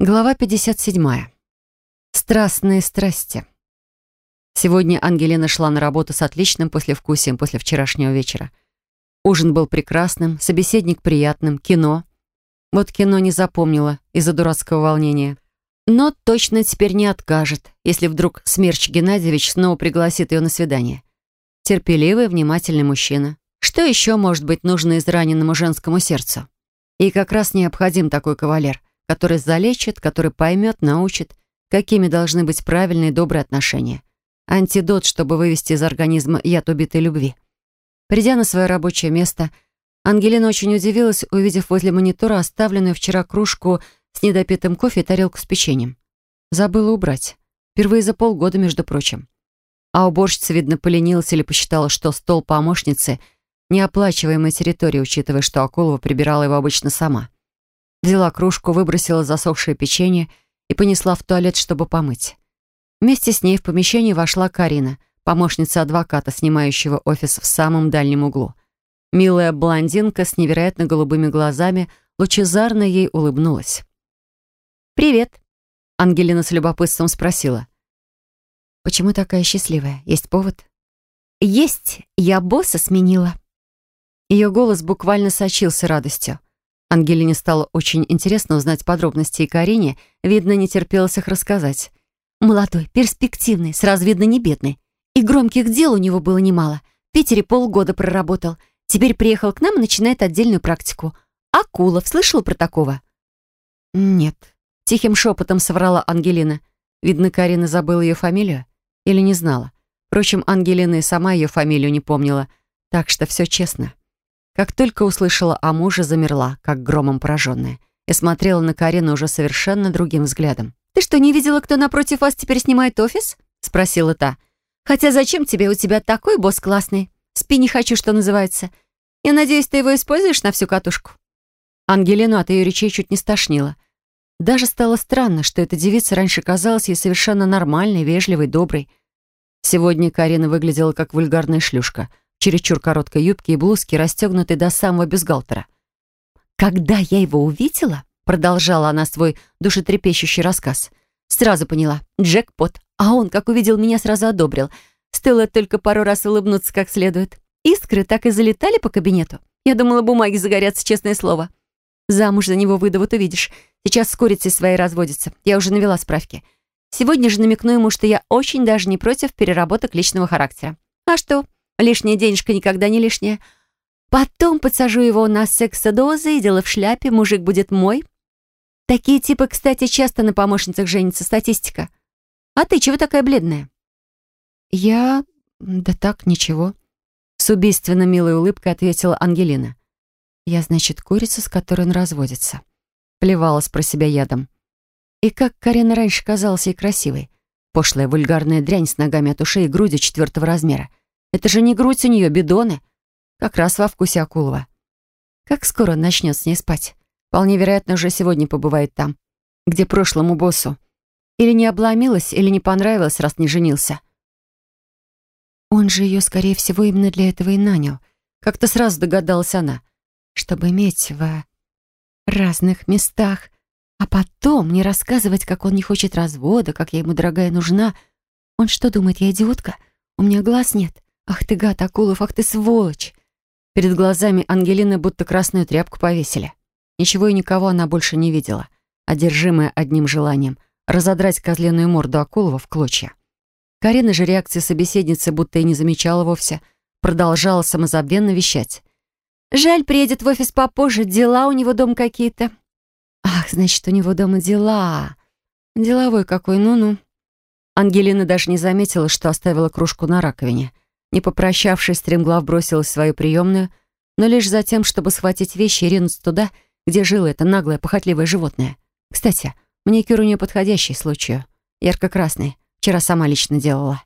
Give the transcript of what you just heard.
Глава 57. Страстные страсти. Сегодня Ангелина шла на работу с отличным послевкусием после вчерашнего вечера. Ужин был прекрасным, собеседник приятным, кино. Вот кино не запомнила из-за дурацкого волнения. Но точно теперь не откажет, если вдруг Смерч Геннадьевич снова пригласит ее на свидание. Терпеливый, внимательный мужчина. Что еще может быть нужно израненному женскому сердцу? И как раз необходим такой кавалер — который залечит, который поймет, научит, какими должны быть правильные и добрые отношения. Антидот, чтобы вывести из организма яд убитой любви. Придя на свое рабочее место, Ангелина очень удивилась, увидев возле монитора оставленную вчера кружку с недопитым кофе и тарелку с печеньем. Забыла убрать. Впервые за полгода, между прочим. А уборщица, видно, поленилась или посчитала, что стол помощницы — неоплачиваемая территория, учитывая, что Акулова прибирала его обычно сама. Взяла кружку, выбросила засохшее печенье и понесла в туалет, чтобы помыть. Вместе с ней в помещение вошла Карина, помощница адвоката, снимающего офис в самом дальнем углу. Милая блондинка с невероятно голубыми глазами лучезарно ей улыбнулась. «Привет», — Ангелина с любопытством спросила. «Почему такая счастливая? Есть повод?» «Есть. Я босса сменила». Ее голос буквально сочился радостью. Ангелине стало очень интересно узнать подробности, и Карине, видно, не терпелось их рассказать. «Молодой, перспективный, сразу видно не бедный. И громких дел у него было немало. В Питере полгода проработал. Теперь приехал к нам и начинает отдельную практику. Акулов, слышал про такого?» «Нет», — тихим шепотом соврала Ангелина. Видно, Карина забыла ее фамилию или не знала. Впрочем, Ангелина и сама ее фамилию не помнила, так что все честно. Как только услышала о муже, замерла, как громом пораженная, и смотрела на Карину уже совершенно другим взглядом. «Ты что, не видела, кто напротив вас теперь снимает офис?» — спросила та. «Хотя зачем тебе? У тебя такой босс классный. Спи не хочу, что называется. Я надеюсь, ты его используешь на всю катушку?» Ангелину от ее речей чуть не стошнило. Даже стало странно, что эта девица раньше казалась ей совершенно нормальной, вежливой, доброй. Сегодня Карина выглядела как вульгарная шлюшка — чересчур короткой юбке и блузке, расстегнутой до самого бюстгальтера. «Когда я его увидела», — продолжала она свой душетрепещущий рассказ, сразу поняла — джекпот, а он, как увидел меня, сразу одобрил. Стоило только пару раз улыбнуться как следует. Искры так и залетали по кабинету. Я думала, бумаги загорятся, честное слово. Замуж за него выйду, вот увидишь. Сейчас с курицей своей разводится. Я уже навела справки. Сегодня же намекну ему, что я очень даже не против переработок личного характера. А что? Лишняя денежка никогда не лишняя. Потом подсажу его на сексодозы, и дело в шляпе, мужик будет мой. Такие типы, кстати, часто на помощницах женятся, статистика. А ты чего такая бледная? Я... да так, ничего. С убийственно милой улыбкой ответила Ангелина. Я, значит, курица, с которой он разводится. Плевалась про себя ядом. И как Карина раньше казалась ей красивой. Пошлая вульгарная дрянь с ногами от ушей и грудью четвертого размера. Это же не грудь у нее, бидоны. Как раз во вкусе Акулова. Как скоро он начнет с ней спать? Вполне вероятно, уже сегодня побывает там, где прошлому боссу. Или не обломилась, или не понравилось, раз не женился. Он же ее, скорее всего, именно для этого и нанял. Как-то сразу догадалась она. Чтобы иметь в разных местах. А потом не рассказывать, как он не хочет развода, как я ему, дорогая, нужна. Он что думает, я идиотка? У меня глаз нет. «Ах ты гад, Акулов, ах ты сволочь!» Перед глазами Ангелины будто красную тряпку повесили. Ничего и никого она больше не видела, одержимая одним желанием — разодрать козленую морду Акулова в клочья. Карина же реакции собеседницы будто и не замечала вовсе, продолжала самозабвенно вещать. «Жаль, приедет в офис попозже, дела у него дом какие-то». «Ах, значит, у него дома дела. Деловой какой, ну-ну». Ангелина даже не заметила, что оставила кружку на раковине — не попрощавшись, стремглав бросилась в свою приемную, но лишь за тем, чтобы схватить вещи и ринуться туда, где жило это наглое, похотливое животное. Кстати, маникюр у нее подходящий случаю. Ярко-красный. Вчера сама лично делала.